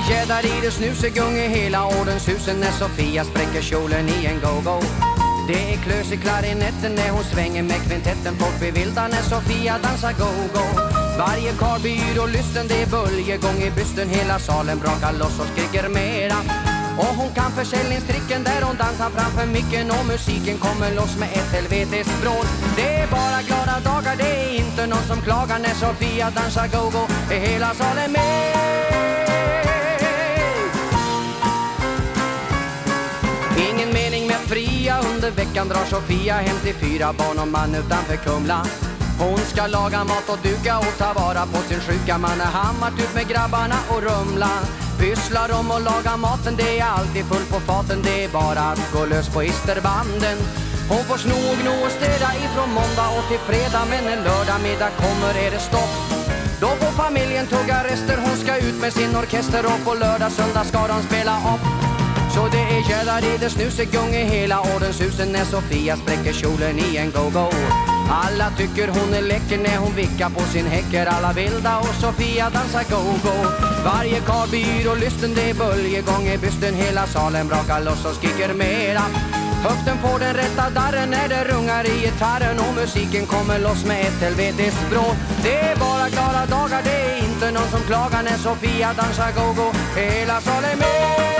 är gäddar i det snusegung i hela ordenshusen när Sofia spräcker kjolen i en go-go. Det är klös i klarinetten när hon svänger med kvintetten Folk blir vilda när Sofia dansar go-go Varje karl blir och lysten, det är böljegång i bysten Hela salen brakar loss och skriker mera och hon kan försäljningstricken där hon dansar framför micken och musiken kommer loss med ett helvetes brål. Det är bara glada dagar, det är inte någon som klagar när Sofia dansar go-go. Är hela salen med? Ingen mening med fria under veckan drar Sofia hem till fyra barn och man utanför Kumla. Hon ska laga mat och duka och ta vara på sin sjuka man är hammat ut med grabbarna och rumla. Pysslar om och laga maten, det är alltid fullt på faten, det är bara att gå lös på isterbanden. Hon får sno och gno och städa ifrån måndag och till fredag men en lördag middag kommer är det stopp. Då får familjen tugga rester, hon ska ut med sin orkester och på lördag, söndag ska de spela är gäddar i i hela ordenshusen när Sofia spräcker kjolen i en go-go. Alla tycker hon är läcker när hon vickar på sin häcker Alla vilda och Sofia dansar go-go Varje karl byr och lysten det är böljegång i bysten Hela salen brakar loss och skriker mera Höften får den rätta darren när det rungar i gitarren och musiken kommer loss med ett helvetes bråd. Det är bara glada dagar, det är inte någon som klagar när Sofia dansar go-go. Hela salen med.